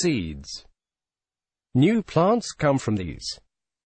seeds. New plants come from these.